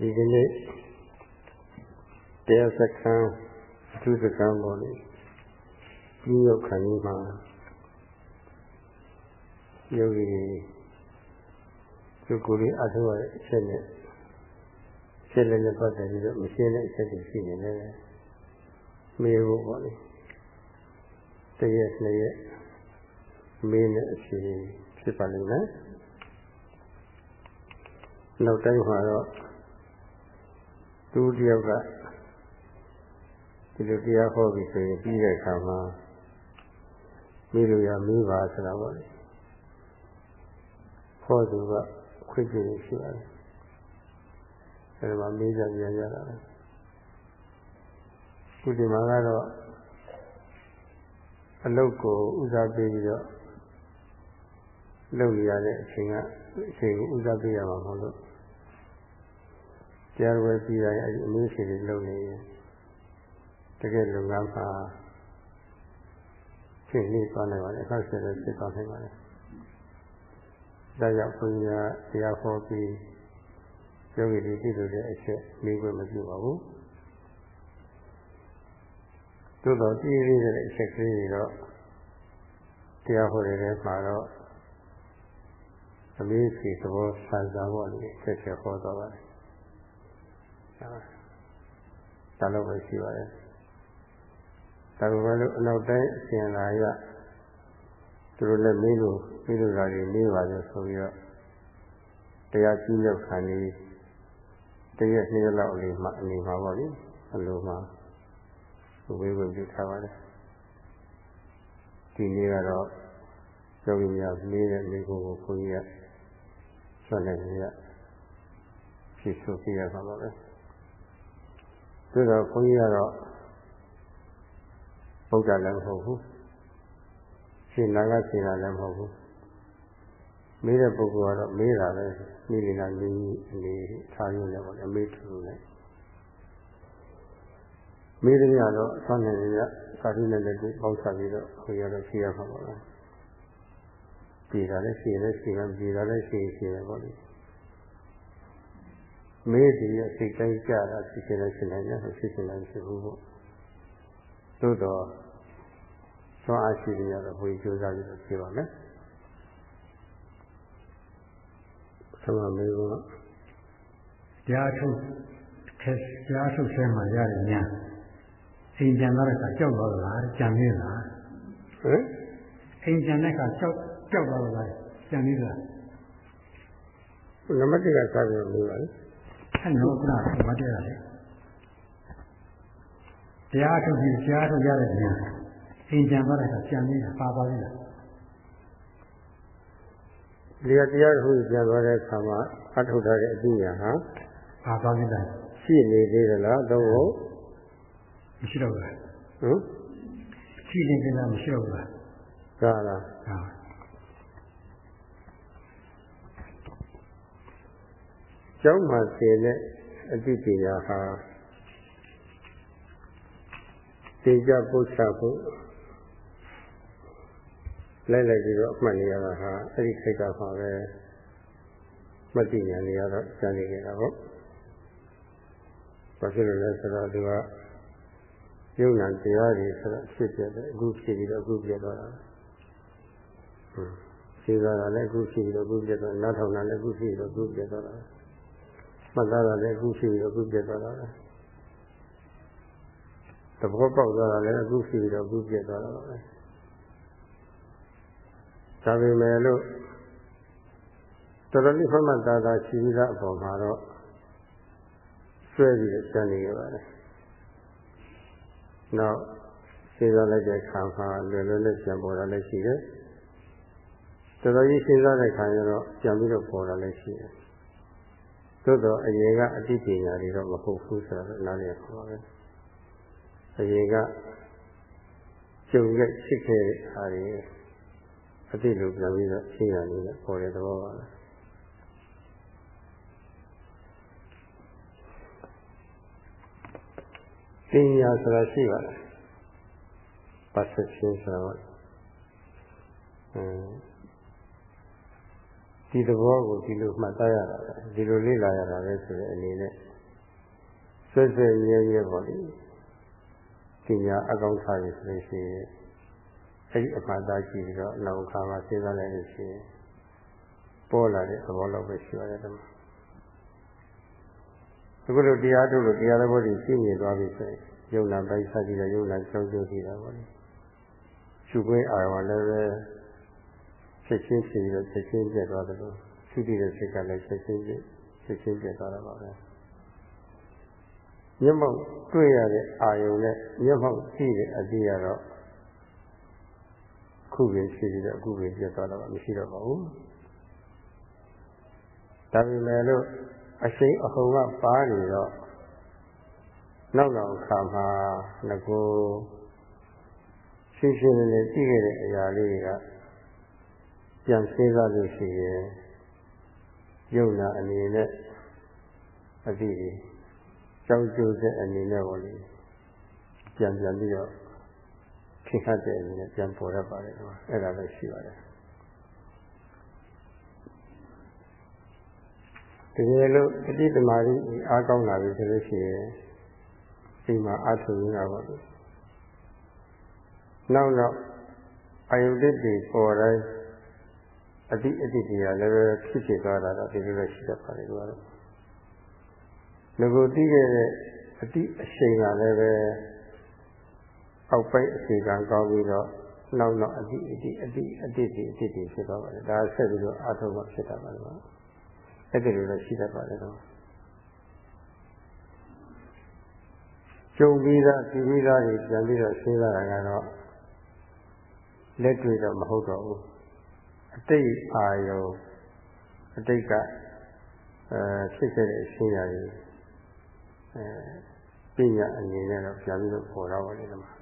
ဒီကနေ့တရားစခန်းအထူးစခန်းပေါ်နေဒီရောက်ခံကြီးမှာယောဂီသူကိုယ်လေးအထောက်အချက်နဲ့ချက်လည်းနဲ့ပတ်သက်ပြီးတော့မရှင်းတဲ့အချက်တွေရှိနေတယ်မေးဖို့ပေါ့လေတရက်နှစ်ရက်မေးနဲ့အဖြေဖြစ်ပါလိမ့်မယ်နောက်တိုင်းမှာတော့ သူတယောက်ကဒီလိုတရားဟောပြီးဆိုရင်ပြီးတဲ့အခါမှာမိလို့ရမိပါဆိုတာပေါ့လေဟောသူကခွင့်ပြုရရှိပါတယ်အဲဒီမှာမေးကြပြန်ကြတာလေခုဒီမှာကတော့အလုတ်ကိုဥစားပေးပြီးတော့လုပ်ရတဲ့အချိန်ကအချိန်ကိုဥစားပေးရမှာမဟုတ်လို့ ကြားဝဲပြီးတိုင်းအဲဒီအမျိုးရှိတွေလုပ်နေရင်တကယ်လုံငန်းမှာဖြစ်နေသွားနိုင်ပါတယ်အခါဆက်လည်းဖြစ်သွားနိုင်ပါတယ်ဒါကြောင့်ဘုရားတရားဟောပြီးယောဂီတွေပြည့်စုံတဲ့အချက်မိခွင့်မပြုပါဘူးသို့တော်ကြည့်ရတဲ့အချက်ကလေးတွေတော့တရားဟောတဲ့ထဲမှာတော့အလေးစီသဘောဆန်းစားဖို့လည်းဆက်ဆက်ဟောသွားပါတယ် ဒါလို့ပဲရှိပါတယ်ဒါပေမဲ့လို့အနောက်တိုင်းအရှင်လာရသူတို့လည်းမေးလို့မေးလို့လာတယ်မေးပါလို့ဆိုပြီးတော့တရားကြီးရောက်ခံနေတရက်နှစ်ရက်လောက်အလေးမှအနေမှာပေါ့လေအလိုမှဝေးဝင်ပြုထားပါတယ်ဒီနေ့ကတော့ယောဂီများမေးတဲ့မိကိုကိုခွန်ကြီးကဆွမ်းနေရဖြည့်ဆိုပြရပါပါပဲ သို့တော့ခွန်ကြီးကတော့ဗုဒ္ဓလည်းမဟုတ်ဘူးရှင်နာကရှင်နာလည်းမဟုတ်ဘူးမေးတဲ့ပုဂ္ဂိုလ်ကတော့မေးတာပဲမိလင်နာလေးအနေထားရင်းလည်းပေါ့အမေးထူလည်းမေးတဲ့ညတော့ဆွမ်းနေရသာဓုနဲ့လည်းပေါင်းစားပြီးတော့ခွန်ကြီးကတော့ဖြည့်ရပါပါပဲပြည်တာလည်းရှိရလည်းရှိတယ်ပြည်တာလည်းရှိရှိတယ်ပေါ့လေ မေးစီရဲ့စိတ်တိုင်းကြတာဖြစ်နေလည်းရှိနိုင်တယ်ဖြစ်နေလည်းရှိဘူးပေါ့သို့တော့သွားအရှိရတော့ဘုရားကြိုးစားပြီးတော့ဖြေပါမယ်သမမေကတရားထုတ်ခဲတရားထုတ်ဆဲမှာရတယ်ညာအိမ်ပြန်လာတဲ့အခါကြောက်တော့လားကြံနေလားဟမ်အိမ်ပြန်တဲ့အခါကြောက်ကြောက်တော့လားကြံနေလားနမတိကစားပြီးလို့ပါလေ အဲ့တော့ခုနကမတည့်ရတယ်တရားထုတ်ပြီးတရားထုတ်ရတဲ့ညာအိမ်ပြန်သွားတဲ့အခါကြံနေတာပါပါလိမ့်လားဒီတရားထုတ်ပြန်သွားတဲ့အခါမှာအထုတ်ထားတဲ့အပညာဟာပါပါလိမ့်လားရှိနေသေးသလားတော့မရှိတော့ဘူးဟမ်ရှိနေကြလားမရှိတော့ဘူးလားကာလားဟာ ကျောင်းမှာသင်တဲ့အတိပညာဟာသင်ကြပု္ပ္ပာဖို့လိုက်လိုက်ပြီးတော့အမှတ်နေရတာဟာအဲ့ဒီခိတ်ကပါပဲမသိဉာဏ်နေရတော့စံနေကြတာပေါ့ဘာဖြစ်လို့လဲဆိုတော့သူကယုံနာတရားတွေဆိုတော့ဖြစ်ပြတယ်အခုဖြစ်ပြီးတော့အခုပြတော့တာဟွန်းရှင်းသွားတာလည်းအခုဖြစ်ပြီးတော့အခုပြတော့နောက်ထောင်တာလည်းအခုဖြစ်ပြီးတော့အခုပြတော့တာ မှတ်သားတာလည်းအခုဖြစ်ပြီးတော့အခုပြတော့တာသဘောပေါက်သွားတာလည်းအခုဖြစ်ပြီးတော့အခုပြတော့တာပဲဒါပေမဲ့လို့တော်တော်လေးမှတ်မှတ်သားသားရှိပြီးသားအပေါ်မှာတော့ဆွဲပြီးတော့စံနေရပါတယ်နောက်စဉ်းစားလိုက်တဲ့အခါမှာလွယ်လွယ်နဲ့ပြန်ပေါ်တာလည်းရှိတယ်တော်တော်ကြီးစဉ်းစားတဲ့အခါကျတော့ပြန်ပြီးတော့ပေါ်တာလည်းရှိတယ် သို့တော့အရင်ကအတိပညာတွေတော့မဟုတ်ဘူးဆိုတော့နားလည်ပါပဲအရင်ကကျုံခဲ့ရှိခဲ့တဲ့အားတွေအတိလိုပြန်ပြီးတော့ရှင်းရနေတယ်ပေါ်တဲ့သဘောပါပဲပညာဆိုတာရှိပါတယ် perception ဆိုတာပေါ့အဲတ ဒီသဘောကိုဒီလိုမှတ်သားရတာပဲဒီလိုလေ့လာရတာပဲဆိုတဲ့အနေနဲ့ဆွဲဆွဲရဲရဲပေါ့လေပညာအကောင်းထားရဆိုလို့ရှိရင်အဲ့ဒီအမှန်သားကြည့်ပြီးတော့နောက်အခါမှာစဉ်းစားလိုက်လို့ရှိရင်ပေါ်လာတဲ့သဘောလောက်ပဲရှိရတယ်ဓမ္မအခုလိုတရားထုတ်လို့တရားတော်ကိုသိမြင်သွားပြီဆိုရင်ယုံနာပိုက်စားကြည့်တယ်ယုံနာကြောက်ကြည့်တာပေါ့လေရှုခွင့်အာရုံလည်းပဲ ချက်ချင်းဖြစ်ပြီးတော့ချက်ချင်းပြတ်သွားတယ်လို့ရှုတည်တဲ့စိတ်ကလည်းချက်ချင်းပြချက်ချင်းပြတ်သွားတာပါပဲမျက်မှောက်တွေ့ရတဲ့အာယုံနဲ့မျက်မှောက်ကြည့်တဲ့အတိအတော့ခုပင်ရှိပြီးတော့အခုပင်ပြတ်သွားတော့မရှိတော့ပါဘူးဒါပေမဲ့လို့အရှိန်အဟုန်ကပါနေတော့နောက်နောက်ခါမှာငကိုရှင်းရှင်းလင်းလင်းကြည့်ခဲ့တဲ့အရာလေးတွေက ပြန်စဉ်းစားလို့ရှိရင်ယုံနာအနေနဲ့အတိကြောက်ကြိုးတဲ့အနေနဲ့ပေါ့လေပြန်ပြန်ပြီးတော့ဖြစ်ခတ်တဲ့အနေနဲ့ပြန်ပေါ်ရပါတယ်ကွာအဲ့ဒါလည်းရှိပါတယ်တကယ်လို့အတိတမာရီအားကောင်းလာပြီဆိုလို့ရှိရင်ဒီမှာအထုံရပါလို့နောက်တော့အယုဒ္ဓတိပေါ်တိုင်း အတိအတိတရားလည်းပဲဖြစ်ဖြစ်သွားတာတော့ဒီလိုပဲရှိတတ်ပါလေကွာငကိုသိခဲ့တဲ့အတိအရှိန်ကလည်းပဲအောက်ပိုင်းအခြေခံကောင်းပြီးတော့နောက်တော့အတိအတိအတိအတိအတိအတိဖြစ်သွားပါတယ်ဒါဆက်ပြီးတော့အထုံးမှဖြစ်တတ်ပါလေကွာအဲ့ဒီလိုလည်းရှိတတ်ပါတယ်တော့ကျုံပြီးသားဒီပြီးသားတွေပြန်ပြီးတော့ရှင်းလာတာကတော့လက်တွေ့တော့မဟုတ်တော့ဘူး အတိတ်အာယုံအတိတ်ကအဲဖြစ်ခဲ့တဲ့အရှင်းရည်အဲပညာအနေနဲ့တော့ပြန်ပြီးတော့ပေါ်တော့ပါလိမ့်မယ်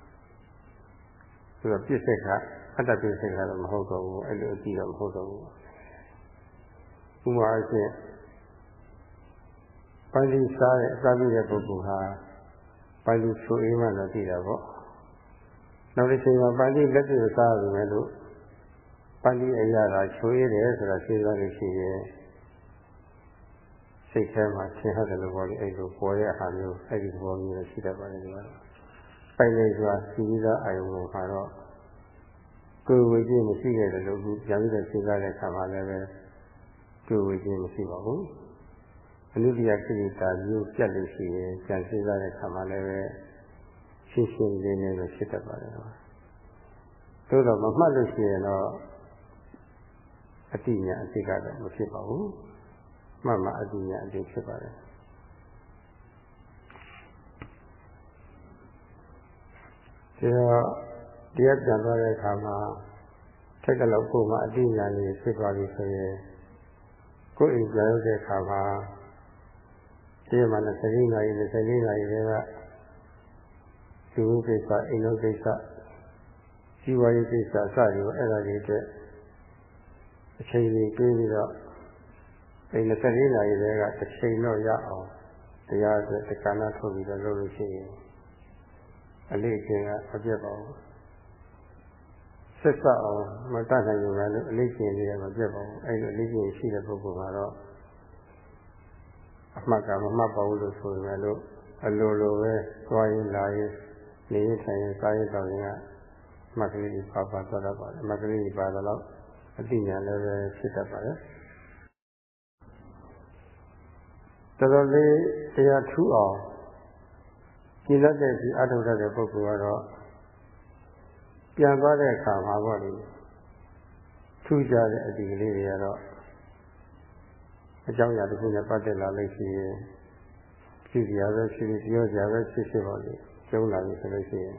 ဆိုတော့ပြစ္ဆေကအတ္တပြစ္ဆေကတော့မဟုတ်တော့ဘူးအဲ့လိုအကြည့်တော့မဟုတ်တော့ဘူးဥပမာအဖြစ်ပန္တိစားတဲ့အစာပြည့်တဲ့ပုဂ္ဂိုလ်ဟာပန္တိဆိုအေးမှတော့သိတာပေါ့နောက်တစ်ချိန်မှာပန္တိလက်တွေ့စားရမယ်လို့ ပန္တိအရာကချိုးရတယ်ဆိုတာသိသွားလို့ရှိရင်စိတ်ထဲမှာသင်ဟုတ်တယ်လို့ပြောလို့အဲ့လိုပေါ်တဲ့အခါမျိုးအဲ့ဒီဘောမျိုးရှိတတ်ပါတယ်ဒီမှာပိုင်နေစွာစီပြီးသားအာယုံကိုခါတော့ကိုယ်ဝေခြင်းမရှိခဲ့တယ်လို့အခုပြန်ပြီးတော့စဉ်းစားတဲ့အခါမှာလည်းပဲကိုယ်ဝေခြင်းမရှိပါဘူးအနုတ္တိယကိလေသာမျိုးပြတ်လို့ရှိရင်ကြံစဉ်းစားတဲ့အခါမှာလည်းပဲရှင်းရှင်းလင်းလင်းပဲဖြစ်တတ်ပါတယ်သို့တော့မမှတ်လို့ရှိရင်တော့ အတိညာအတိကတော့မဖြစ်ပါဘူးမှမှအတိညာအတိဖြစ်ပါတယ်ဒီတော့တရားပြန်သွားတဲ့အခါမှာထက်ကလောက်ကိုမှအတိညာလေးဖြစ်သွားပြီဆိုရင်ကိုယ်အိမ်ပြန်ရောက်တဲ့အခါမှာဒီမှာ24နာရီ24နာရီတည်းကဒီဥကိစ္စအိမ်လုံးကိစ္စជីဝရေးကိစ္စစသည်အဲ့ဒါတွေအတွက် အချိန်ကြီးတွေးပြီးတော့အိမ်24နာရီတည်းကတစ်ချိန်တော့ရအောင်တရားအတွက်တက္ကနာထုတ်ပြီးတော့လုပ်လို့ရှိရင်အလေးအကျင့်ကအပြတ်ပါဘူးဆက်စအောင်မတတ်နိုင်ဘူးလည်းအလေးကျင့်လေးကမပြတ်ပါဘူးအဲ့လိုအလေးကျင့်ရှိတဲ့ပုဂ္ဂိုလ်ကတော့အမှတ်ကမမှတ်ပါဘူးလို့ဆိုရင်လည်းအလိုလိုပဲသွားရင်လာရင်နေရင်ထိုင်ရင်စားရင်တောင်းရင်ကမှတ်ကလေးပါပါသွားတတ်ပါတယ်မှတ်ကလေးပါတော့ အသိဉာဏ်လည်းပဲဖြစ်တတ်ပါတယ်တော်တော်လေးတရားထူအောင်ကြည်လက်တဲ့ဒီအထုတတ်တဲ့ပုဂ္ဂိုလ်ကတော့ပြန်သွားတဲ့အခါမှာပေါ့လေထူးခြားတဲ့အဒီကလေးတွေကတော့အကြောင်းအရာတစ်ခုနဲ့ပတ်သက်လာလို့ရှိရင်ဖြစ်ကြရပဲဖြစ်ဖြစ်ပြောကြပဲဖြစ်ဖြစ်ပါလေကျုံလာပြီဆိုလို့ရှိရင်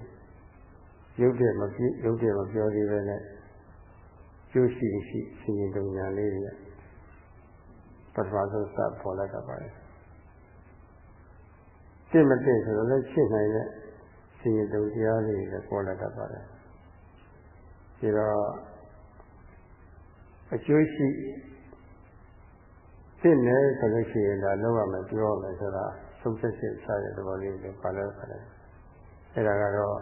ရုပ်တဲ့မပြရုပ်တဲ့မပြောသေးပဲနဲ့ ကျိုးရှိရှိရှင်ရင်တုံညာလေးတွေပထမဆုံးစပေါ်လာတတ်ပါတယ်ရှင်းမသိဆိုတော့လည်းရှင်းနိုင်တဲ့ရှင်ရင်တုံတရားလေးတွေပေါ်လာတတ်ပါတယ်ဒီတော့အကျိုးရှိသိနေဆိုလို့ရှိရင်ဒါလုံးဝမပြောရမယ်ဆိုတာဆုံးဖြတ်ချက်ချတဲ့သဘောလေးတွေပါလဲပါတယ်အဲ့ဒါကတော့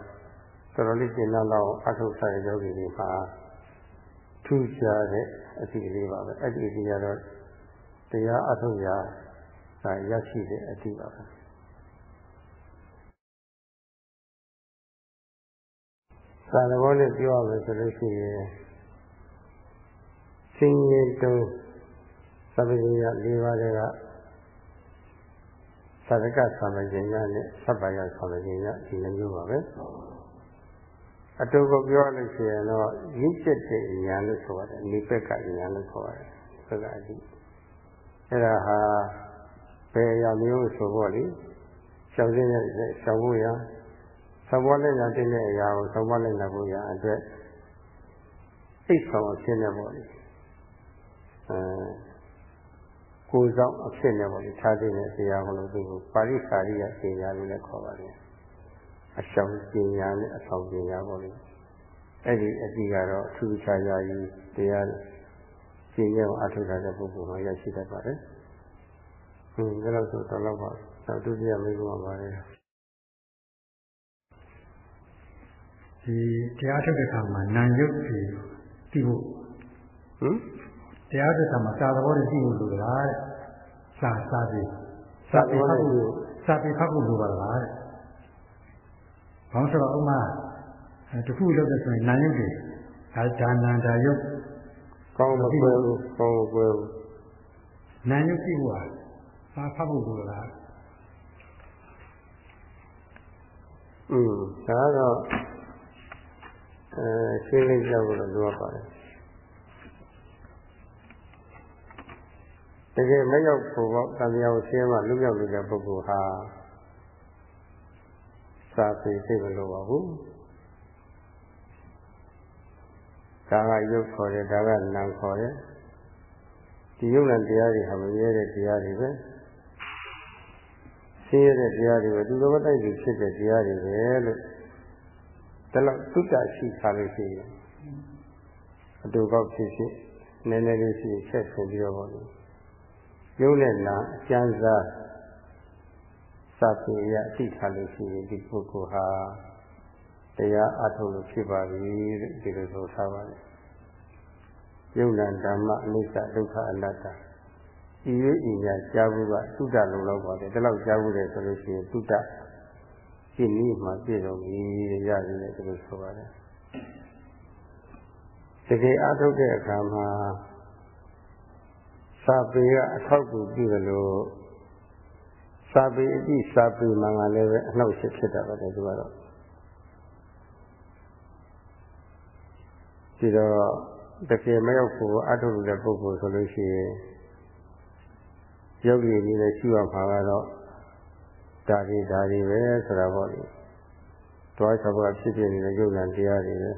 တော်တော်လေးကျင့်လောက်အထုတ်ဆိုင်ယောဂီတွေမှာ ထူးခြားတဲ့အသည့်လေးပါပဲအဲ့ဒီအသည့်ကတော့တရားအထုတ်ရာကရရှိတဲ့အသည့်ပါပဲသာသဘောနဲ့ပြောရမယ်ဆိုလို့ရှိရင်စင်ရင်တုံးသဗ္ဗည၄ပါးတွေကသရကသံဃာညနဲ့သဗ္ဗယသံဃာညဒီလိုမျိုးပါပဲ အတူကိုပြောလို့ရှိရင်တော့ရင့်ကျက်တဲ့ဉာဏ်လို့ဆိုရတယ်နိပက်ကဉာဏ်လို့ခေါ်ရတယ်သက္ကအတိအဲ့ဒါဟာဘယ်အရာမျိုးဆိုတော့လေရှောင်ရင်းနဲ့ရှောင်ဖို့ရသဘောနဲ့ညာတဲ့အရာကိုသဘောနဲ့ညာဖို့ရအတွက်စိတ်ဆောင်အဖြစ်နဲ့ပေါ့လေအဲကိုယ်ဆောင်အဖြစ်နဲ့ပေါ့လေထားတဲ့တရားကိုလို့သူကပါရိစာရိယပညာလို့လည်းခေါ်ပါတယ် အရှောင်ပညာနဲ့အဆောင်ပညာပေါ့လေအဲ့ဒီအတိကတော့အထူးခြားရာကြီးတရားပညာကိုအထောက်ထားတဲ့ပုဂ္ဂိုလ်မှာရရှိတတ်ပါတယ်ဟင်းဒါလို့ဆိုတော့တော့ပါတော့ဒုတိယမိဂုံပါပါတယ်ဒီတရားထုတ်တဲ့အခါမှာနာယုတ်ပြီးသိဖို့ဟမ်တရားထုတ်တဲ့အခါမှာစာသဘောတွေသိဖို့လိုလားတဲ့စာစာပြီးစာပြီးဖတ်ဖို့စာပြီးဖတ်ဖို့လိုပါလားတဲ့ ဘာလို့ဆိုတော့ဥမာတခုလုပ်တဲ့ဆိုရင်နာယုတ်တွေဒါဒါနန္ဒာယုတ်ကောင်းမကွယ်ဘူးကောင်းမကွယ်ဘူးနာယုတ်သိဖို့ဟာစာဖတ်ဖို့လိုလားอืมဒါတော့အဲရှင်းလေးကြောက်လို့လိုအပ်ပါတယ်တကယ်မရောက်ဖို့ပေါ့တံမြာကိုရှင်းမှလူရောက်နေတဲ့ပုဂ္ဂိုလ်ဟာ စာပေသိမလို့ပါဘူးဒါကရုပ်ခေါ်တယ်ဒါကနာမ်ခေါ်တယ်ဒီယုံနဲ့တရားတွေဟာမမြဲတဲ့တရားတွေပဲရှင်းရတဲ့တရားတွေပဲဒီလိုမတိုက်ပြီးဖြစ်တဲ့တရားတွေပဲလို့ဒါလောက်သုတ္တရှိထားလို့ရှိရင်အတူကောက်ဖြစ်ဖြစ်နည်းနည်းလေးရှိချက်ဆင်ပြီးတော့ပေါ့လေရုပ်နဲ့နာအကျဉ်းစား စာပေရအသိထားလို့ရှိရင်ဒီပုဂ္ဂိုလ်ဟာတရားအထုတ်လို့ဖြစ်ပါပြီလို့ဒီလိုဆိုထားပါတယ်ယုံနာဓမ္မအနိစ္စဒုက္ခအနတ္တဤရွေးဤညာကြားဘူးကသုတ္တလုံးလောက်ပါတယ်ဒီလောက်ကြားဘူးတယ်ဆိုလို့ရှိရင်သုတ္တရှင်းနည်းမှာပြည့်စုံပြီရတယ်လေဒီလိုဆိုပါတယ်တကယ်အထုတ်တဲ့အခါမှာစာပေကအထောက်အကူပြုတယ်လို့ စာပေအတိစာပေမှန်ကလည်းပဲအနှောက်အယှက်ဖြစ်တာပဲဒီကတော့ဒီတော့တကယ်မရောက်ဖို့အထုတ်တဲ့ပုဂ္ဂိုလ်ဆိုလို့ရှိရင်ယောဂီအနေနဲ့ရှိရမှာကတော့ဒါတွေဒါတွေပဲဆိုတာပေါ့လေတွားချက်ပါဖြစ်ဖြစ်နေတဲ့ယုတ်လံတရားတွေပဲ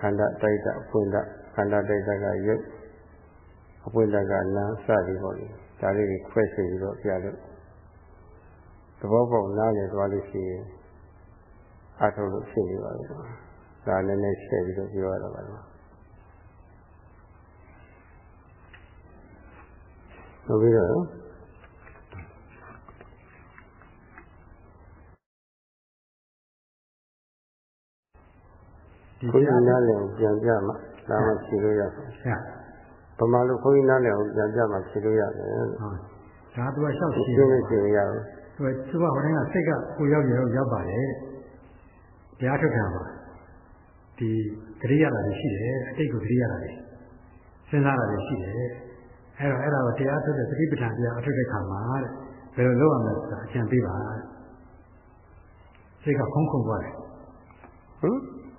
ခန္ဓာတိုက်တာအဖွင့်တာခန္ဓာတိုက်တာကယုတ်အပွင့်တကနာစသည်ပေါ့လေဒါလေးတွေခွဲစိတ်ပြီးတော့ပြလို့ သဘောပေါက်နားလည်သွားလို့ရှိရင်အထုလို့ဖြစ်နေပါပြီဒါလည်းလည်းရှင်းပြီးတော့ပြောရတော့ပါတော့ဆိုပြီးတော့ဒီကိုယ်နားလည်ပြန်ပြမှဒါမှဖြေလို့ရပါဗမာလူခွင်းနားလည်အောင်ပြန်ပြမှဖြေလို့ရတယ်ဟုတ်ဒါသူကလျှောက်ဖြေလို့ဖြေရအောင် သူကသူကဟိုတိုင်းကစိတ်ကကိုရောက်ရောက်ရောက်ပါတယ်တရားထုတ်ခံပါဒီတတိယတာတွေရှိတယ်အတိတ်ကိုတတိယတာတွေစဉ်းစားတာတွေရှိတယ်အဲ့တော့အဲ့ဒါကိုတရားထုတ်တဲ့သတိပဋ္ဌာန်တရားအထုတ်တဲ့ခါမှာတဲ့ဘယ်လိုလုပ်ရမလဲဆိုတာအကြံပေးပါစိတ်ကခုံခုံသွားတယ်ဟမ်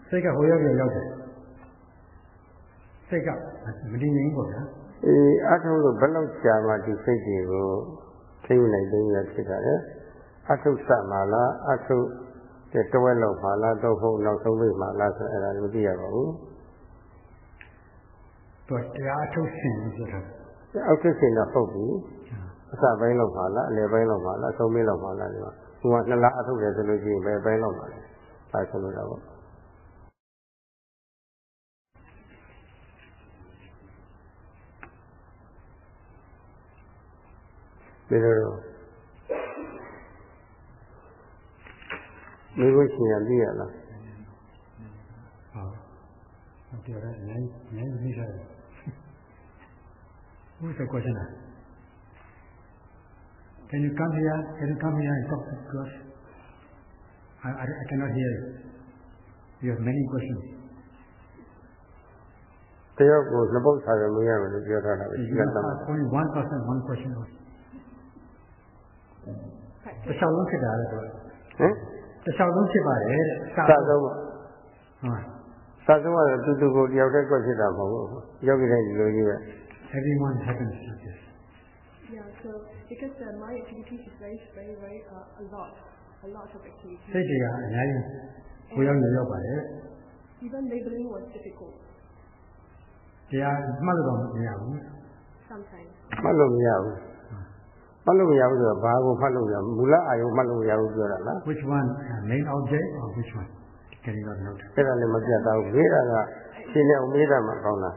စိတ်ကဟိုရောက်ရောက်တယ်စိတ်ကမတည်ငြိမ်ဘူးပေါ့ဗျာအေးအထုလို့ဘယ်လောက်ကြာမှဒီစိတ်တွေကို ထိမ့်နိုင်သိရဖြစ်တာလေအထုစမှာလားအထုတဲ့တဝက်လောက်မှာလားတော့ဟုတ်နောက်ဆုံးပိတ်မှာလားဆိုအဲ့ဒါမသိရပါဘူးတော့တရားအထုဆင်ဆိုတာအောက်ထစ်ဆင်တော့ဟုတ်ပြီအစပိုင်းလောက်မှာလားအလယ်ပိုင်းလောက်မှာလားအဆုံးပိတ်လောက်မှာလားဒီမှာဟိုကနှစ်လအထုတယ်ဆိုလို့ရှိရင်ဘယ်ပိုင်းလောက်မှာလဲဒါဆိုလို့တော့ ဒီလိုမိဘရှင်ရပြရလားဟုတ်တပြောတာနိုင်နိုင်မိစားတယ် Who's the questioner? Can you come here? Can you come here and talk to us? I, I, I cannot hear you. You have many questions. တယောက်ကိုနှစ်ပုတ်စာရမရမယ်လို့ပြောထားတာပဲ You ရှိက must တမ်း ask only one person, one question. only. တစ်လျှောက်လုံးဖြစ်တာလေတော့ဟင်တစ်လျှောက်လုံးဖြစ်ပါတယ်တဲ့စာဆုံးပါဟုတ်စာဆုံးကတော့တူတူကိုတယောက်တည်းကွက်ဖြစ်တာမဟုတ်ဘူးယောဂီတိုင်းဒီလိုကြီးပဲ Everyone happens to this. Yeah, so because uh, my activities is very, very, very uh, a lot, a lot of activities. စိတ်တွေကအများကြီးကိုရောက်နေရောက်ပါတယ် Even labeling was difficult တရားမှတ်လို့တော့မရဘူး sometimes. မှတ်လို့မရဘူးမှ တ်လို့မရဘူးဆိုတော့ဘာကိုမှတ်လို့မရဘူးမူလအာယုံမှတ်လို့မရဘူးပြောတာလား which one uh, main object or which one can you not note အဲ့ဒါလည်းမပြတ်သားဘူးမေးတာကရှင်းနေအောင်မေးတာမှကောင်းတာ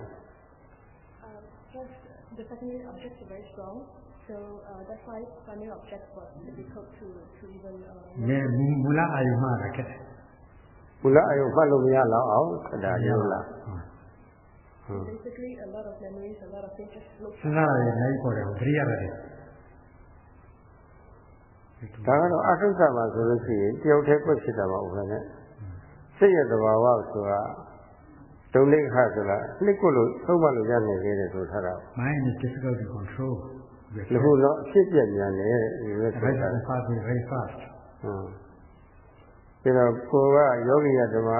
Uh, just the secondary objects are very strong, so uh, that's why primary objects was difficult to, to even. Uh, ငယ်မူမူလအာယုမှတာခက်တယ်မူလအာယုံမှတ်လို့မရတော့အောင်ခက်တာပြောလားဟုတ်ဟုတ် basically, a lot of memories, a lot of things just look. စဉ်းစားရတယ်နိုင်ပေါ်တယ်သတိရတယ် ဒါကတော့အထုက္ခမှာဆိုလို့ရှိရင်တယောက်တည်းကွက်ဖြစ်တာမဟုတ်ဘူးနဲ့စိတ်ရဲ့သဘာဝဆိုတာဒုံလိခဆိုတာနှစ်ကွလို့သုံးမလို့ရနိုင်သေးတယ်ဆိုထားတာ mind is difficult to control ဒီခုတော့အဖြစ်ပြက်မြန်တယ်ဒီလို the ဆို rest တာ of the fast is very fast ဟုတ်ဒါတော့ကိုကယောဂီရဓမ္မ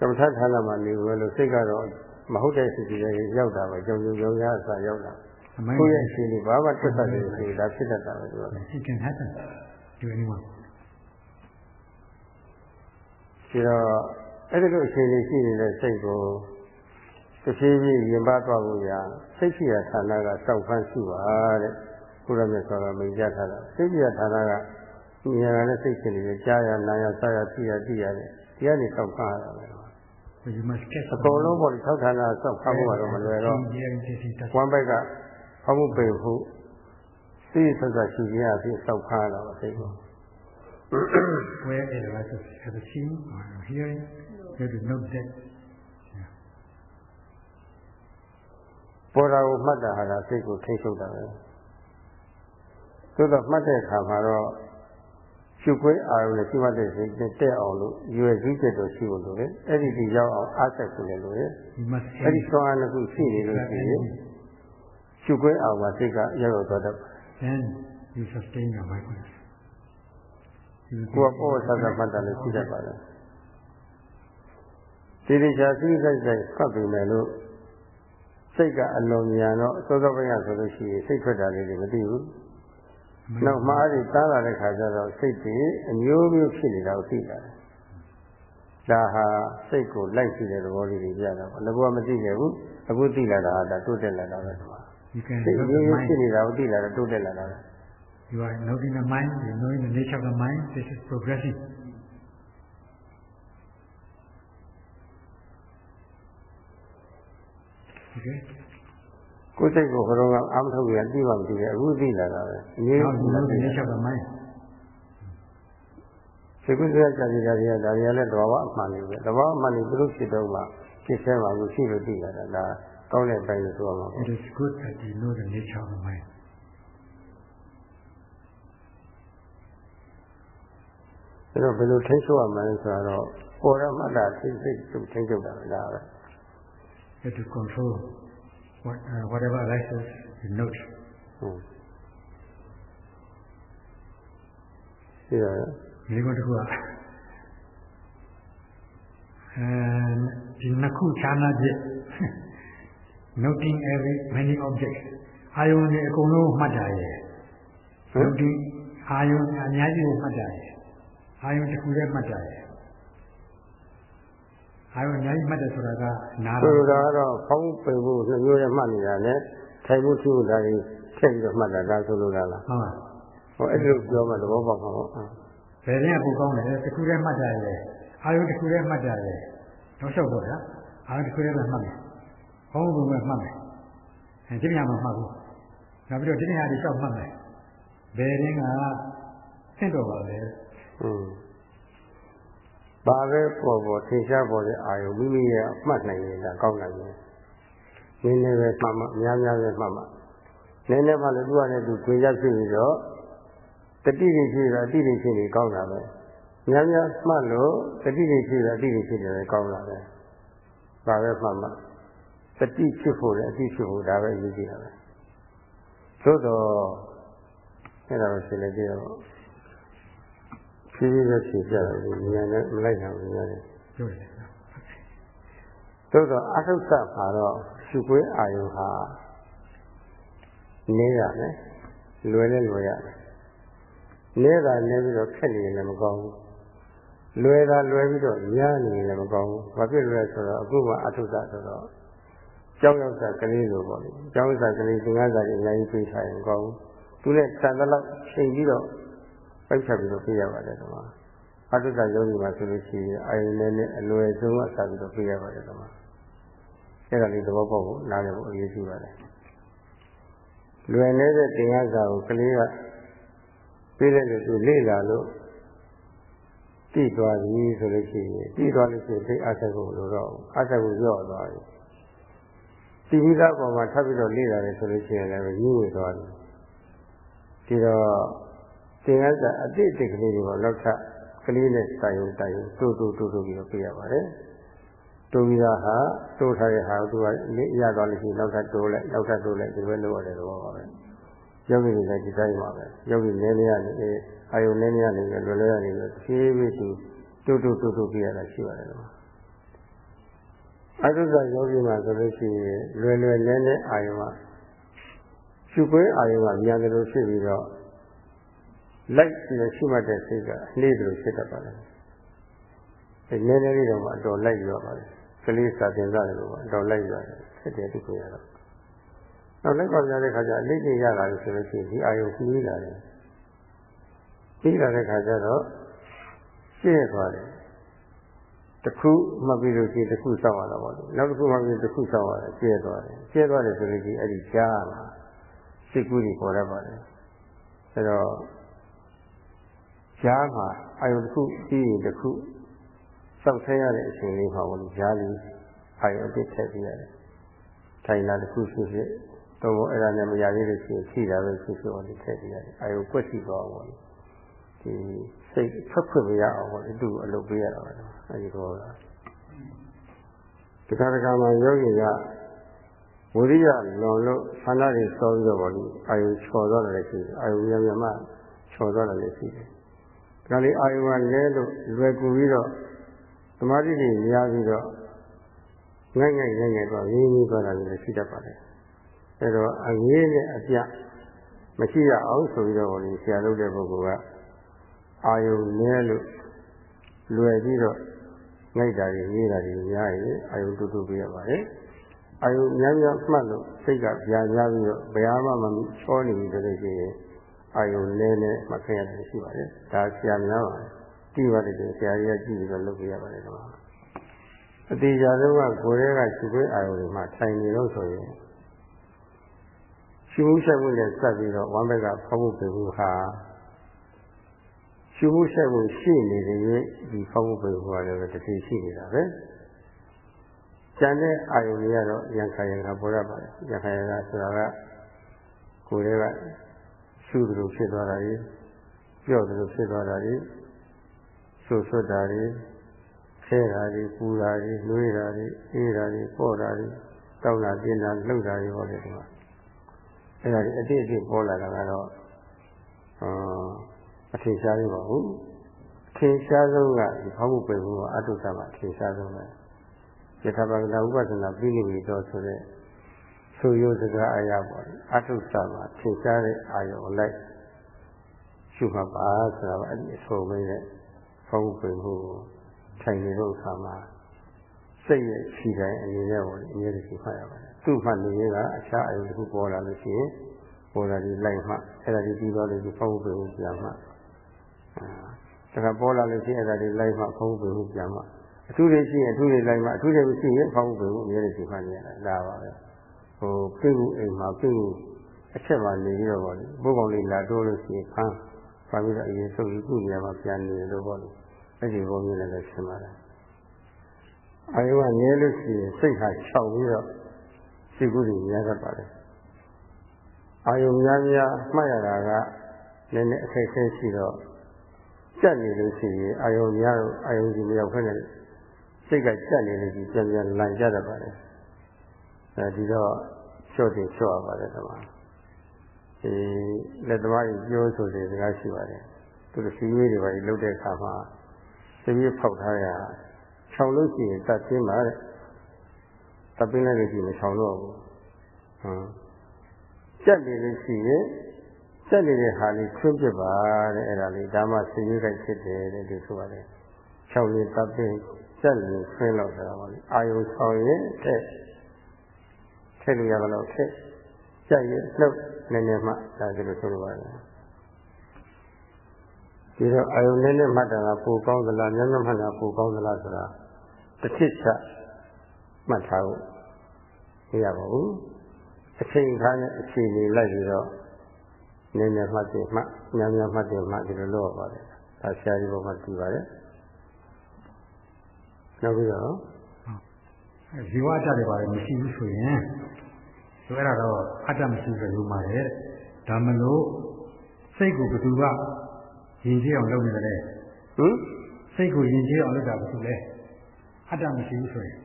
ကမ္မထဌာနမှာနေလို့လို့စိတ်ကတော့မဟုတ်တဲ့စိတ်ကြီးတွေရောက်တာပဲကြောင်ကြုံကြောင်ရအစားရောက်တာ the mind ကိုယ့်ရဲ့အရှင်ဒီဘာမှတက်တတ်တယ်ဆိုဒါဖြစ်တတ်တာပဲပြောတယ် it can happen to anyone ဒီတော့အဲ့ဒီလိုအချိန်လေးရှိနေတဲ့စိတ်ကိုတစ်ဖြည်းဖြည်းရင်ပါသွားဖို့ရာစိတ်ရှိရာဌာနကစောက်ဖမ်းရှိပါတဲ့ဘုရားမြတ်စွာဘုရားမိန့်ကြားထားတာစိတ်ရှိရာဌာနကဉာဏ်နဲ့စိတ်ရှင်တွေကြားရနာရစားရသိရသိရတယ်ဒီကနေစောက်ဖမ်းရတာပဲ so you must catch အကုန်လုံးပေါ်ထောက်ဌာနစောက်ဖမ်းဖို့ကတော့မလွယ်တော့ here in this touch ဝမ်းဘက်က ဖမှုပိန်ဖို့သိသက်သက်ရှိခြင်းအဖြစ်စောက်ဖမ်းရတာပဲစိတ်ကို where it arises have a seen or hearing you have to note that yeah. ပေါ်တာကိုမှတ်တာဟာလားစိတ်ကိုထိချုပ်တာပဲသို့တော့မှတ်တဲ့အခါမှာတော့ရှုခွေးအာရုံနဲ့ရှုမှတ်တဲ့စိတ်နဲ့တက်အောင်လို့ရွယ်စည်းချက်တော့ရှိဖို့လိုတယ်အဲ့ဒီဒီရောက်အောင်အားဆက်ကိုလည်းလိုတယ် you must အဲ့ဒီ aim ဆွမ်းအားတစ်ခုရှိနေလို့ရှိရင် ရှုခွေးအာရုံမှာစိတ်ကရောက်ရောက်သွားတတ်ပါတယ် then you sustain your mindfulness you will ကိုယ် be ကပေါ်ဆက်ဆက်မှတ်တာလည်းရှိတတ်ပါတယ်ဒီဒီချာစိတ်ဆိုင်ဆိုင်ဖတ်ပြီးမယ်လို့စိတ်ကအလွန်မြန်တော့သောသောပိုင်းကဆိုလို့ရှိရင်စိတ်ထွက်တာလေးတွေမသိဘူး mind- နောက်မှားတွေတားလာတဲ့ခါကျတော့စိတ်တွေအမျိုးမျိုးဖြစ်နေတာကိုသိတာတယ်ဒါဟာစိတ်ကိုလိုက်ရှိတဲ့သဘောလေးတွေပြတာပေါ့ငါကမသိခဲ့ဘူးအခုသိလာတာဟာဒါတိုးတက်လာတာပဲကွာ you can စိတ်အ note မျိုး the မျိုးဖြစ် mind နေတာကိုသိလာတော့တိုးတက်လာတာပဲ you are noting the mind you are knowing the nature of the mind this is progressing okay ကိုယ်စိတ်ကိုဘယ်တော့မှအာမထုတ်ရသိမှမသိဘူးအခုသိလာတာပဲအမျိုး now you မျိုး know the သိလာ nature of the mind စေကုသရကြာကြာတွေကဒါတွေကလည်းသဘာဝအမှန်တွေပဲသဘာဝအမှန်တွေသူတို့ဖြစ်တော့မှဖြစ်ဆဲမှာကိုရှိလို့သိလာတာဒါ ကောင်းတဲ့ပိုင်းလို့ဆိုရမှာပေါ့ it is good that you know the nature of the mind ဒါတော့ဘယ်လိုထိန်းချုပ်ရမလဲဆိုတော့ပေါ်ရမှတ်တာသိစိတ်သူထိန်းချုပ်တာပဲဒါပဲ you have to control what, uh, whatever arises you note ဟုတ်ဒီတော့မိကုန်းတစ်ခုကအဲဒီနှစ်ခုခြားနာချက် noting every many objects အာယုန်တွေအကုန်လုံးမှတ်တာရယ် noting အာယုန်အများကြီးကိုမှတ်တာရယ်အာယုန်တစ်ခုတည်းမှတ်တာရယ်အာယုန်အများကြီးမှတ်တယ်ဆိုတာကနားဆိုတော့ကတော့ဖောင်းပင်ဖို့နှမျိုးနဲ့မှတ်နေတာနဲ့ထိုင်မှုထုမှုဒါတွေထည့်ပြီးတော့မှတ်တာဒါဆိုလိုတာလားဟုတ်ပါဟောအဲ့လိုပြောမှသဘောပေါက်မှာပေါ့ဘယ်ရင်ကပူကောင်းတယ်တစ်ခုတည်းမှတ်တာရယ်အာယုန်တစ်ခုတည်းမှတ်တာရယ်တော့လျှောက်တော့ဗျာအာယုန်တစ်ခုတည်းပဲမှတ်မယ် ဘုံဘုံပဲမှတ်မယ်အဲဒီနေရာမှာမှတ်ဘူးနောက်ပြီးတော့ဒီနေရာတွေလျှောက်မှတ်မယ်ဘယ်ရင်ကဆင့်တော်ပါလဲอืมဘာပဲပေါ်ပေါ်ထင်ရှားပေါ်တဲ့အာယုမိမိရဲ့အမှတ်နိုင်ရင်ဒါကောင်းနိုင်တယ်နည်းနည်းပဲမှတ်မှအများများပဲမှတ်မှနည်းနည်းမှလည်းသူကလည်းသူတွင်ရဖြစ်ပြီးတော့တတိတိရှိတာအတိတိရှိနေကောင်းတာပဲများများမှတ်လို့တတိတိရှိတာအတိတိရှိတယ်ကောင်းတာပဲဘာပဲမှတ်မှ တတိဖြစ်ဖို့လည်းအတိဖြစ်ဖို့ဒါပဲအရေးကြီးတာပဲသို့တော့အဲ့ဒါကိုရှင်းနေကြတော့ဖြည်းဖြည်းပဲဖြေပြတယ်ဒီဉာဏ်နဲ့မလိုက်နိုင်ဘူးရတယ်ပြောတယ်သို့တော့အထုဆမှာတော့ရှုခွေးအာယုဟာနည်းရတယ်လွယ်လည်းလွယ်ရတယ်နည်းတာနည်းပြီးတော့ခက်နေရင်လည်းမကောင်းဘူးလွယ်တာလွယ်ပြီးတော့ညားနေရင်လည်းမကောင်းဘူးဘာဖြစ်လို့လဲဆိုတော့အခုမှအထုဆဆိုတော့ ကြောက်ရောက်တာကလေးလိုပေါ့လေကြောက်ရောက်တာကလေးသင်္ကန်းစာကြီးအများကြီးပြေးထားရင်မကောင်းဘူးသူနဲ့တန်တလောက်ချိန်ပြီးတော့ပိုက်ချက်ပြီးတော့ပြေးရပါတယ်ဒီမှာအထုဆယောဂီမှာဆိုလို့ရှိရင်အာယုနဲ့နဲ့အလွယ်ဆုံးအစားပြီးတော့ပြေးရပါတယ်ဒီမှာအဲ့ဒါလေးသဘောပေါက်ဖို့နားလည်ဖို့အရေးကြီးပါတယ်လွယ်နေတဲ့သင်္ကန်းစာကိုကလေးကပြေးတဲ့လူသူလေ့လာလို့တည်သွားပြီဆိုလို့ရှိရင်တည်သွားလို့ရှိရင်သိအဆက်ကိုလို့တော့အဆက်ကိုရော့သွားပြီ တည်ပြီးသားပေါ်မှာထပ်ပြီးတော့လေ့လာတယ်ဆိုလို့ရှိရင်လည်းညှိဝေသွားတယ်ဒီတော့သင်္ကန်းစာအတိတ်ကလေးတွေကိုလောက်ထပ်ကလေးနဲ့စာယုံတိုင်တူတူတူတူပြီးတော့ပြရပါတယ်တိုးပြီးသားဟာတိုးထားတဲ့ဟာကိုသူကရသွားလို့ရှိရင်နောက်ထပ်တိုးလိုက်နောက်ထပ်တိုးလိုက်ဒီလိုလုပ်ရတယ်တော့ပါပဲယောဂီတွေလည်းဒီတိုင်းပါပဲယောဂီနည်းနည်းကနေအာယုနည်းနည်းကနေလွယ်လွယ်ကနေပြီးဖြည်းဖြည်းသူတူတူတူတူပြရတာရှိပါတယ်တော့ အတုဇယောဂီမှာဆိုလို့ရှိရင်လွယ်လွယ်နည်းနည်းအာယုမှာရှုခွေးအာယုကမြန်တယ်လို့ဖြစ်ပြီးတော့လိုက်ပြီးရှိမှတ်တဲ့စိတ်ကအနှေးတယ်လို့ဖြစ်တတ်ပါတယ်ဒီနည်းနည်းလေးတော့အတော်လိုက်ရပါတယ်ကလေးစာသင်စားတယ်လို့အတော်လိုက်ရတယ်ဖြစ်တယ်ဒီကိုရတော့နောက်လိုက်ပါပြတဲ့ခါကျအလေးကြီးရလာလို့ဆိုလို့ရှိရင်ဒီအာယုကြီးလာတယ်ပြီးလာတဲ့ခါကျတော့ရှင်းသွားတယ် တစ်ခုမှတ်ပြီးလို့ရှိရင်တစ်ခုစောက်ရတာပေါ့လေနောက်တစ်ခုမှတ်ပြီးတစ်ခုစောက်ရတယ်ရှင်းသွားတယ်ရှင်းသွားတယ်ဆိုလို့ရှိရင်အဲ့ဒီကြားမှာစိတ်ကူးကြီးပေါ်ရပါတယ်အဲ့တော့ကြားမှာအာယုတစ်ခုပြီးရင်တစ်ခုစောက်ဆဲရတဲ့အချိန်လေးမှာပေါ့လေကြားလေးအာယုအစ်ထည့်ပြရတယ်ထိုင်လာတစ်ခုဖြစ်ဖြစ်တော့အဲ့ဒါနဲ့မရသေးလို့ရှိရင်ဖြီးတာပဲဖြစ်ဖြစ်ပေါ့လေထည့်ပြရတယ်အာယုကွက်စီသွားပေါ့လေဒီ စိတ်ဖက်ဖွက်မရအောင်ပေါ့လေသူ့အလုပ်ပေးရတာပါအဲဒီတော့တခါတခါမှယောဂီကဝိရိယလွန်လို့ဆန္ဒတွေစောပြီးတော့ပေါ့လေအာယုချော်သွားတယ်ရှိတယ်အာယုရမြမချော်သွားတယ်ရှိတယ်ဒါလေးအာယုကလဲလို့လွယ်ကူပြီးတော့သမာဓိတွေများပြီးတော့ငိုက်ငိုက်ငိုက်ငိုက်တော့ရင်းရင်းသွားတာလည်းရှိတတ်ပါတယ်အဲတော့အငြင်းနဲ့အပြမရှိရအောင်ဆိုပြီးတော့ဒီဆရာလုပ်တဲ့ပုဂ္ဂိုလ်က အာယုနဲလို့လွယ်ပြီးတော့ငိုက်တာတွေရေးတာတွေများရင်အာယုတူတူပြရပါတယ်အာယုများများမှတ်လို့စိတ်ကပြာများပြီးတော့ဘယ်မှမချောနေပြီဆိုလို့ရှိရင်အာယုနဲနဲ့မှတ်ခဲ့ရတယ်ရှိပါတယ်ဒါဆရာများပါတယ်ကြည့်ပါတယ်ဆရာကြီးကကြည့်ပြီးတော့လုပ်ပြရပါတယ်ကွာအတိအကျဆုံးကကိုယ်ရဲ့ကရှုခွေးအာယုတွေမှာထိုင်နေလို့ဆိုရင်ရှုမှုဆက်မှုနဲ့စပ်ပြီးတော့ဝမ်းဘက်ကဖောက်ဖို့ပြေဖို့ဟာ ရှုမှုဆက်မှုရှိနေတဲ့ဒီဖောက်ဖို့ပြေဖို့ကလည်းတစ်စီရှိနေတာပဲကျန်တဲ့အာယုတွေကတော့ရံခါရံခါပေါ်ရပါတယ်ရံခါရံခါဆိုတာကကိုယ်ရဲ့ကရှုသလိုဖြစ်သွားတာကြီးပြော့သလိုဖြစ်သွားတာကြီးဆွဆွတ်တာကြီးဆဲတာကြီးပူတာကြီးနှွေးတာကြီးအေးတာကြီးပေါ့တာကြီးတောက်လာပြင်းတာလှုပ်တာကြီးဟောတယ်ဒီမှာအဲ့ဒါဒီအတိအကျပေါ်လာတာကတော့အာ အထင်ရှားရပါဘူးအထင်ရှားဆုံးကဒီဖောက်မှုပေမှုကအတုသမှာအထင်ရှားဆုံးပဲယထာပကနာဥပဒနာပြီးနေပြီတော့ဆိုတဲ့ဆိုရိုးစကားအရာပေါ့အတုသမှာထင်ရှားတဲ့အာယုံလိုက်ရှုမှတ်ပါဆိုတာကအဲ့ဒီအဆိုမင်းနဲ့ဖောက်မှုပေမှုကိုထိုင်နေတဲ့အခါမှာစိတ်ရဲ့ခြေတိုင်းအနေနဲ့ပေါ့အမြဲတမ်းဖတ်ရပါတယ်သူ့မှနေရင်ကအခြားအယုံတစ်ခုပေါ်လာလို့ရှိရင်ပေါ်လာပြီးလိုက်မှအဲ့ဒါဒီပြီးတော့လည်းဖောက်မှုပေမှုပြန်မှ အဲဒါကပေါ်လာလို့ရှိရင်အဲ့ဒါဒီလိုက်မှဖောက်မှုပေမှုပြန်မှအထူးတွေရှိရင်အထူးတွေလိုက်မှအထူးတွေမရှိရင်ဖောက်မှုပေမှုအမြဲတမ်းဖတ်နေရတာဒါပါပဲဟိုပြည့်မှုအိမ်မှာပြည့်မှုအချက်မှနေပြီးတော့ပေါ့လေဘုံကောင်လေးလာတိုးလို့ရှိရင်ဖမ်းဖမ်းပြီးတော့အရင်ဆုပ်ပြီးကုနေရမှာပြန်နေလို့ပေါ့လေအဲ့ဒီဘုံမျိုးနဲ့လည်းရှင်းပါတယ်အာယုကငဲလို့ရှိရင်စိတ်ဟာခြောက်ပြီးတော့စိတ်ကူးတွေများတတ်ပါတယ်အာယုများများမှတ်ရတာကနည်းနည်းအခက်အခဲရှိတော့ ကြက်နေလို့ရှိရင်အာယုများတော့အာယုကြီးမရောက်ခက်နဲ့စိတ်ကကြက်နေလို့ရှိပြန်ပြန်လန်ကြတတ်ပါတယ်အဲဒီတော့လျှော့တင်လျှော့ရပါတယ်ဒီမှာဒီလက်သမားကြီးပြောဆိုတဲ့စကားရှိပါတယ်သူတို့စီဝေးတွေပါလှုပ်တဲ့အခါမှာစီဝေးဖောက်ထားရခြောက်လို့ရှိရင်တတ်ချင်းပါတဲ့တပင်းလိုက်လို့ရှိရင်မခြောက်တော့ဘူးဟမ်ကြက်နေလို့ရှိရင် ကြက်နေတဲ့ဟာလေးခွင့်ပြပါတဲ့အဲ့ဒါလေးဒါမှစီဝေးခိုက်ဖြစ်တယ်တဲ့ဒီဆိုပါတယ်ခြောက်ရင်တပင်းကြက်နေခွင့်လို့ဆိုတာပါလေအာယုဆောင်ရင်တဲ့ထည့်လို့ရတော့ထည့်ကြက်ရင်လှုပ်နည်းနည်းမှဒါကြလို့ဆိုလိုပါတယ်ဒီတော့အာယုန်နဲ့နဲ့မှတ်တာကပိုကောင်းသလားမျက်မျက်မှတ်တာပိုကောင်းသလားဆိုတာတစ်ချက်ချက်မှတ်ထားဖို့မရပါဘူးအချိန်ခါနဲ့အခြေအနေလိုက်ပြီးတော့ နည်းနည်းမှတ်တယ်မှတ်မျက်မျက်မှတ်တယ်မှတ်ဒီလိုလုပ်ရပါတယ်ဒါဆရာကြီးဘုံမှာကြည့်ပါတယ်နောက်ပြီးတော့ဇီဝအတ္တတွေပါတယ်မရှိဘူးဆိုရင်ဆိုအဲ့ဒါတော့အတ္တမရှိဘူးလို့မှာတယ်ဒါမလို့စိတ်ကိုဘယ်သူကရင်ကျေးအောင်လုပ်နေတယ်ဟင်စိတ်ကိုရင်ကျေးအောင်လုပ်တာဘာလို့လဲအတ္တမရှိဘူးဆိုရင်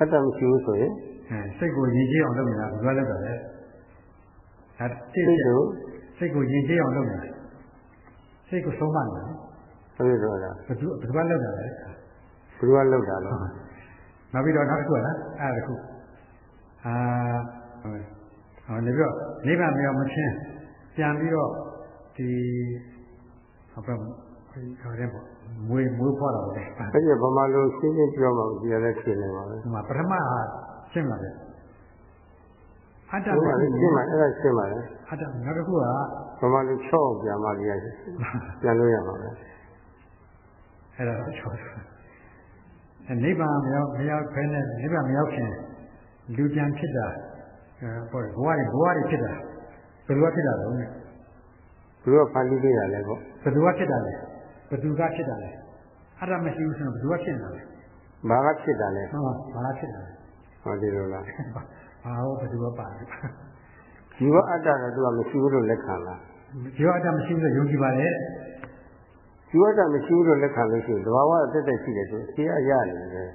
အတ္တမရှိဘူးဆိုရင်အဲစိတ်ကိုရင်ကျေးအောင်လုပ်နေတာဘယ်လိုလုပ်တာလဲ ဒါတိတ်လို့စိတ်ကိုရင်ကျေးအောင်လုပ်နေတာစိတ်ကိုဆုံးမနေတာဟုတ်ပြီတော့လားဘယ်သူဘယ်သူကလုပ်တာလဲဘယ်သူကလုပ်တာလဲနောက်ပြီးတော့နောက်တစ်ခုကလားအဲ့ဒါတစ်ခုအာဟောနေပြီးတော့နိဗ္ဗာန်မြောင်မချင်းပြန်ပြီးတော့ဒီဟုတ်ပါဘူးခေါ်တယ်ပေါ့မွေမွေးဖွားတာပေါ့အဲ့ဒီဗမာလိုရှင်းရှင်းပြောမှဒီလည်းရှင်းနေပါပဲဒီမှာပထမဟာရှင်းပါလေ အတ္တကိုရှင်းပါအဲ့ဒါရှင်းပါလေအတ္တနောက်တစ်ခုကဗမာလိုချော့ပြန်မှလေးရပြန်လို့ရမှာပဲအဲ့ဒါချော့အဲနိဗ္ဗာန်မရောက်မရောက်ဖဲနဲ့နိဗ္ဗာန်မရောက်ခင်လူပြန်ဖြစ်တာဟောဘဝတွေဘဝတွေဖြစ်တာဘယ်လိုဖြစ်တာလဲဘယ်လိုဖန်တီးပေးတာလဲပေါ့ဘယ်သူကဖြစ်တာလဲဘယ်သူကဖြစ်တာလဲအဲ့ဒါမရှိဘူးဆိုတော့ဘယ်သူကဖြစ်နေတာလဲဘာကဖြစ်တာလဲဟုတ်ဘာကဖြစ်တာလဲဟောဒီလိုလား ဘာဟုတ်ဘယ်သူကပါလဲဇီဝအတ္တတော့သူကမရှိဘူးလို့လက်ခံလားဇီဝအတ္တမရှိဘူးလို့ယုံကြည်ပါလေဇီဝအတ္တမရှိဘူးလို့လက်ခံလို့ရှိရင်သဘာဝအသက်သက်ရှိတယ်ဆိုအရှိအရနေတယ်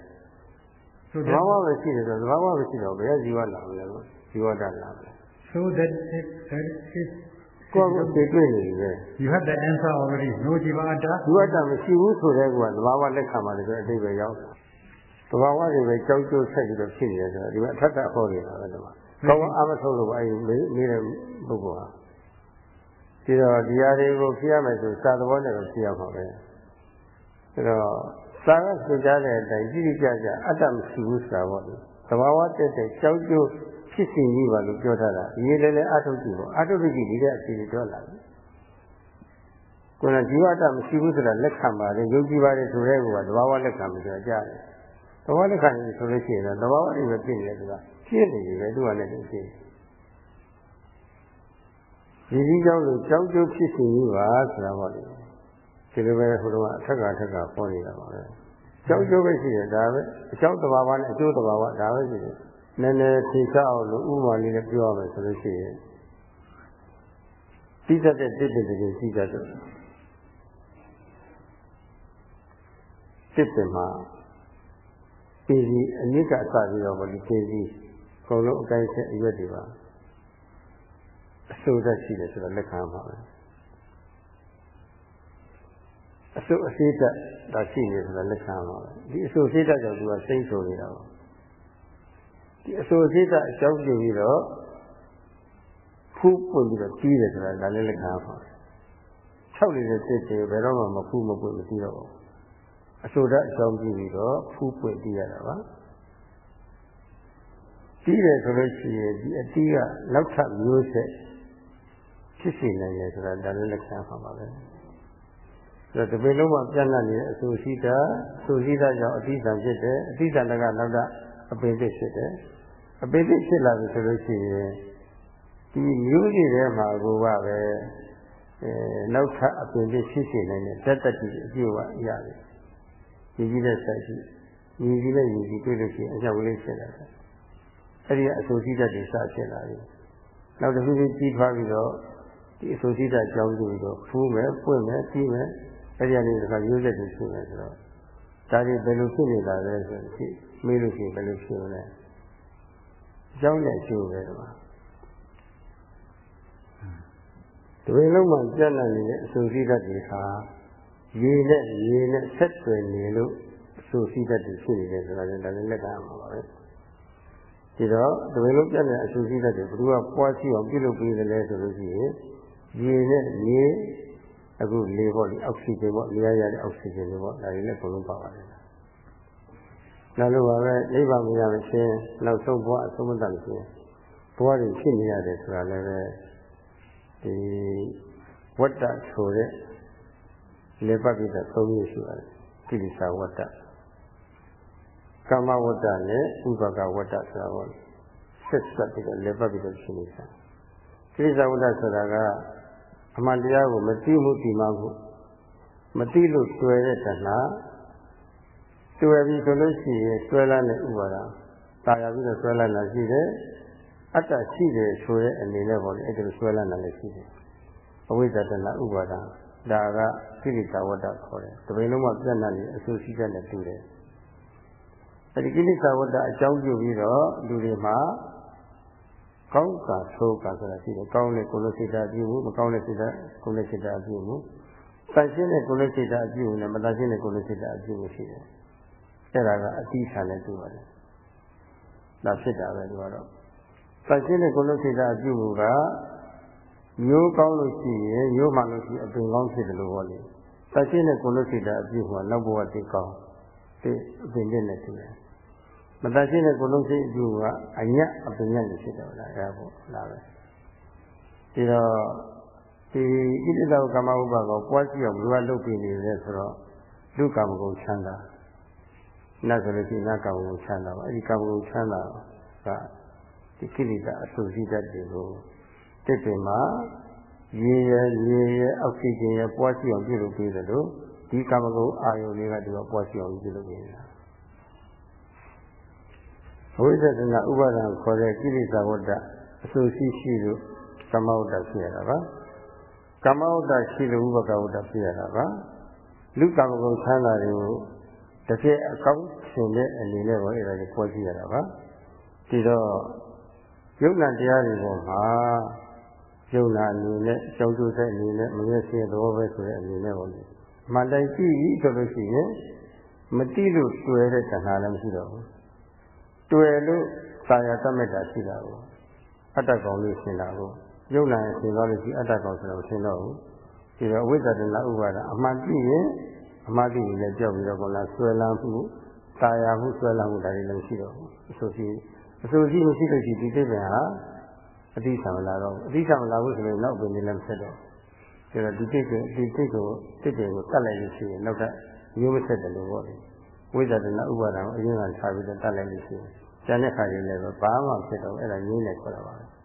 ဆိုသဘာဝပဲရှိတယ်ဆိုသဘာဝပဲရှိတော့ဘယ်ကဇီဝလာမလဲဇီဝတ္တလာမလဲ so that it, that is ကိုယ်ကိုသိတွေ့နေတယ် You have the answer already no jiva atta ဒီဝတ္တမရှိဘူးဆိုတဲ့ကွာသဘာဝလက်ခံပါတယ်ဆိုအတိတ်ပဲရောက် သဘာဝတွေပဲကြောက်ကြိုးဆက်ပြီးတော့ဖြစ်နေတယ်ဆိုတော့ဒီမှာအထက်တဟောနေတာပဲဒီမှာကောင်းအားမထုတ်လို့အဲဒီနေတဲ့ပုဂ္ဂိုလ်ဟာဒီတော့ဒီဟာတွေကိုဖြေရမယ်ဆိုစာသဘောနဲ့တော့ဖြေရမှာပဲဒါတော့စာကသင်ကြားတဲ့အတိုင်းကြည့်ကြကြအတ္တမရှိဘူးဆိုတာပေါ့လေသဘာဝတက်တဲ့ကြောက်ကြိုးဖြစ်စဉ်ကြီးပါလို့ပြောထားတာအရေးလည်းလည်းအထုတ်ကြည့်ပေါ့အထုတ်ကြည့်ဒီတဲ့အစီအတော်လာတယ်ကိုယ်ကဇီဝတမရှိဘူးဆိုတာလက်ခံပါတယ်ယုံကြည်ပါတယ်ဆိုတဲ့ကောသဘာဝလက်ခံမယ်ဆိုတာကြားတယ် သဘာဝလက်ခံရင်ဆိုလို့ရှိရင်တော့သဘာဝအိမ်ပဲဖြစ်နေတယ်သူကရှင်းနေပြီပဲသူကလည်းသူရှင်းဒီကြီးကြောင့်လို့ကြောက်ကြုတ်ဖြစ်စဉ်ကြီးပါဆိုတာပေါ့လေဒီလိုပဲဟိုတော့အထက်ကထက်ကပေါ်နေတာပါပဲကြောက်ကြုတ်ပဲရှိတယ်ဒါပဲအကြောင်းသဘာဝနဲ့အကျိုးသဘာဝဒါပဲရှိတယ်နည်းနည်းသိချအောင်လို့ဥပမာလေးနဲ့ပြောရမယ်ဆိုလို့ရှိရင်သိတတ်တဲ့တစ်တစ်တည်းသိတတ်တယ်တစ်ပင်မှာ ပြည်စီအနည်းကအစပြီးတော့ဗောဒီပြည်စီအကုန်လုံးအတိုင်းဆက်အရွက်တွေပါအစိုးသက်ရှိတယ်ဆိုတော့လက်ခံပါပဲအစိုးအစေးတက်ဒါရှိနေဆိုတော့လက်ခံပါပဲဒီအစိုးအစေးတက်ကြောင့်သူကစိမ့်ဆိုနေတာပါဒီအဆိုစိတ်ကအကြောင်းပြုပြီးတော့ဖူးပွင့်ပြီးတော့ကြီးတယ်ဆိုတာဒါလည်းလက်ခံပါ၆နေတဲ့စိတ်တွေဘယ်တော့မှမဖူးမပွင့်မပြီးတော့ဘူး အဆိုဓာတ်အကြောင်းပြုပြီးတော့ဖူးပွင့်ပြီးရတာပါပြီးတယ်ဆိုလို့ရှိရင်ဒီအတီးကနောက်ထပ်မျိုးဆက်ဖြစ်စီနိုင်တယ်ဆိုတာဒါလည်းလက်ခံပါပါပဲဆိုတော့ဒီပေလုံးမှာပြန့်နှံ့နေတဲ့အဆိုရှိတာအဆိုရှိတာကြောင့်အတိတံဖြစ်တယ်အတိတံကနောက်တာအပင်ဖြစ်တယ်အပိသိဖြစ်လာပြီဆိုလို့ရှိရင်ဒီမျိုးကြီးထဲမှာကိုကပဲအဲနောက်ထပ်အပင်လေးဖြစ်စေနိုင်တဲ့တက်တက်ကြီးအပြည့်အဝရတယ် ရည်ကြီးတဲ့ဆက်ရှိရည်ကြီးတဲ့ရည်ကြီးတွေ့လို့ရှိရင်အကြောက်ကလေးဖြစ်လာတယ်အဲ့ဒီအဆိုစီးတက်တွေစဖြစ်လာပြီနောက်တစ်ခုချင်းကြီးထွားပြီးတော့ဒီအဆိုစီးတက်ကြောင်းကြည့်ပြီးတော့ဖူးမယ်ပွင့်မယ်ပြီးမယ်အဲ့ဒီအနေနဲ့ကရိုးစက်တွေဖြစ်မယ်ဆိုတော့ဒါတွေဘယ်လိုဖြစ်နေတာလဲဆိုတော့မေးလို့ရှိရင်ဘယ်လိုဖြစ်မလဲအကြောင်းနဲ့ရှိပဲတော့တပင်လုံးမှာပြန့်နှံ့နေတဲ့အဆိုစီးတက်တွေဟာ ရေနဲ့ရေနဲ့ဆက်သွယ်နေလို့အဆိုစီးတက်တွေဖြစ်နေတယ်ဆိုတာလည်းဒါလည်းလက်ခံရမှာပါပဲဒီတော့တပင်လုံးပြန့်တဲ့အဆိုစီးတက်တွေဘယ်သူကပွားစီအောင်ပြုလုပ်ပေးတယ်လဲဆိုလို့ရှိရင်ရေနဲ့ရေအခုလေပေါ့လေအောက်ဆီဂျင်ပေါ့နေရာရတဲ့အောက်ဆီဂျင်တွေပေါ့ဒါတွေလည်းဘုံလုံးပါပါတယ်နောက်လိုပါပဲနိဗ္ဗာန်မရမချင်းနောက်ဆုံးဘဝအဆုံးမတတ်လို့ဘဝတွေဖြစ်နေရတယ်ဆိုတာလည်းပဲဒီဝတ္တဆိုတဲ့ လေပတ်ပြီးတော့သုံးမျိုးရှိပါတယ်ကိလေသာဝတ္တကမ္မဝတ္တနဲ့ဥပကဝတ္တဆိုတာပေါ့ဆက်ဆက်ပြီးတော့လေပတ်ပြီးတော့ရှင်းနေတာကိလေသာဝတ္တဆိုတာကအမှန်တရားကိုမသိမှုသိမှမှုမသိလို့တွေ့တဲ့တဏှာတွေ့ပြီဆိုလို့ရှိရင်ဆွဲလန်းတဲ့ဥပါဒတာယာပြီးတော့ဆွဲလန်းတာရှိတယ်အတ္တရှိတယ်ဆိုတဲ့အနေနဲ့ပေါ့လေအဲ့ဒါဆွဲလန်းတာလည်းရှိတယ်အဝိဇ္ဇတနာဥပါဒဒါက ကိလေသာဝတ္တခေါ်တယ်တပိလုံးမှာပြတ်နေအဆူရှိတဲ့နဲ့တူတယ်အဲ့ဒီကိလေသာဝတ္တအကြောင်းပြုပြီးတော့လူတွေမှာကောင်းတာဆိုးတာဆိုတာရှိတယ်ကောင်းတဲ့ကုလစိတ်ဓာတ်အပြုမှုမကောင်းတဲ့စိတ်ဓာတ်ကုလစိတ်ဓာတ်အပြုမှုတန်ရှင်းတဲ့ကုလစိတ်ဓာတ်အပြုမှုနဲ့မတန်ရှင်းတဲ့ကုလစိတ်ဓာတ်အပြုမှုရှိတယ်အဲ့ဒါကအတိဆန်နဲ့တူပါတယ်ဒါဖြစ်တာပဲဒီကတော့တန်ရှင်းတဲ့ကုလစိတ်ဓာတ်အပြုမှုကမျိုးကောင်းလို့ရှိရင်မျိုးမှလို့ရှိရင်အပင်ကောင်းဖြစ်တယ်လို့ဟောလေ တန်ရှင်းတဲ့ကုလစိတ်ဓာတ်အပြုမှုကနောက်ဘဝတည်ကောင်းဒီအပင်နဲ့တူတယ်မတတ်ရှင်းတဲ့ကိုယ်လုံးစိတ်အကျိုးကအညက်အပင်ညက်နေဖြစ်တယ်လားအဲဒါပေါ့လားပဲဒီတော့ဒီဣတိတောကမ္မဥပါကောပွားကြည့်အောင်ဘယ်လိုလုပ်ပြီးနေလဲဆိုတော့လူကံမကုန်ချမ်းသာနတ်ဆိုလို့ရှိရင်နတ်ကံမကုန်ချမ်းသာပါအဲဒီကံမကုန်ချမ်းသာကဒီကိလေသာအဆူရှိတတ်တယ်ကိုတစ်ပင်မှာ ရေရရေရအောက်ဆီဂျင်ရပွားကြည့်အောင်ပြုလုပ်ပြီးတယ်လို့ဒီကမ္မကုအာယုန်တွေကဒီကပွားကြည့်အောင်ပြုလုပ်နေတာဝိသဒနာဥပါဒံခေါ်တဲ့ကိလေသာဝတ္တအဆိုရှိရှိလို့ကမ္မဝတ္တဖြစ်ရတာပါကမ္မဝတ္တရှိလို့ဥပကဝတ္တဖြစ်ရတာပါလူကမ္မကုချမ်းသာတွေကိုတစ်ချက်အကောင်းရှင်တဲ့အနေနဲ့ပေါ်အဲ့ဒါကိုပေါ်ကြည့်ရတာပါဒီတော့ယုံနာတရားတွေပေါ်မှာ ယုံနာအနေနဲ့ကြောင်းကျိုးတဲ့အနေနဲ့မမျက်စိသဘောပဲဆိုတဲ့အနေနဲ့ပေါ့လေမှန်တိုင်းကြည့်ပြီဆိုလို့ရှိရင်မတိလို့တွေ့တဲ့တဏှာလည်းမရှိတော့ဘူးတွေ့လို့သာယာသတ်မဲ့တာရှိတာကိုအတ္တကောင်လို့ရှင်းတာကိုယုံနာရင်ရှင်းသွားလို့ရှိအတ္တကောင်ဆိုတော့ရှင်းတော့ဘူးဒီတော့အဝိဇ္ဇတနာဥပါဒအမှန်ကြည့်ရင်အမှန်ကြည့်ရင်လည်းကြောက်ပြီးတော့ကောလားဆွဲလန်းမှုသာယာမှုဆွဲလန်းမှုဒါတွေလည်းရှိတော့ဘူးအဆိုစီအဆိုစီမရှိလို့ရှိဒီသိပ္ပံဟာ အတိဆံမလာတော့အတိဆံမလာဘူးဆိုရင်နောက်ပြင်လည်းမဆက်တော့ဒါတော့ဒီတိတ်ကိုဒီတိတ်ကိုတိတ်တွေကိုတတ်လိုက်လို့ရှိရင်နောက်ထပ်မျိုးမဆက်တယ်လို့ပြောတယ်ဝိဇ္ဇာတနာဥပါဒံအရင်ကထားပြီးတော့တတ်လိုက်လို့ရှိရင်ကျန်တဲ့ခါကြီးလည်းဘာမှဖြစ်တော့အဲ့ဒါငြင်းနေခေါ်တာပါပဲ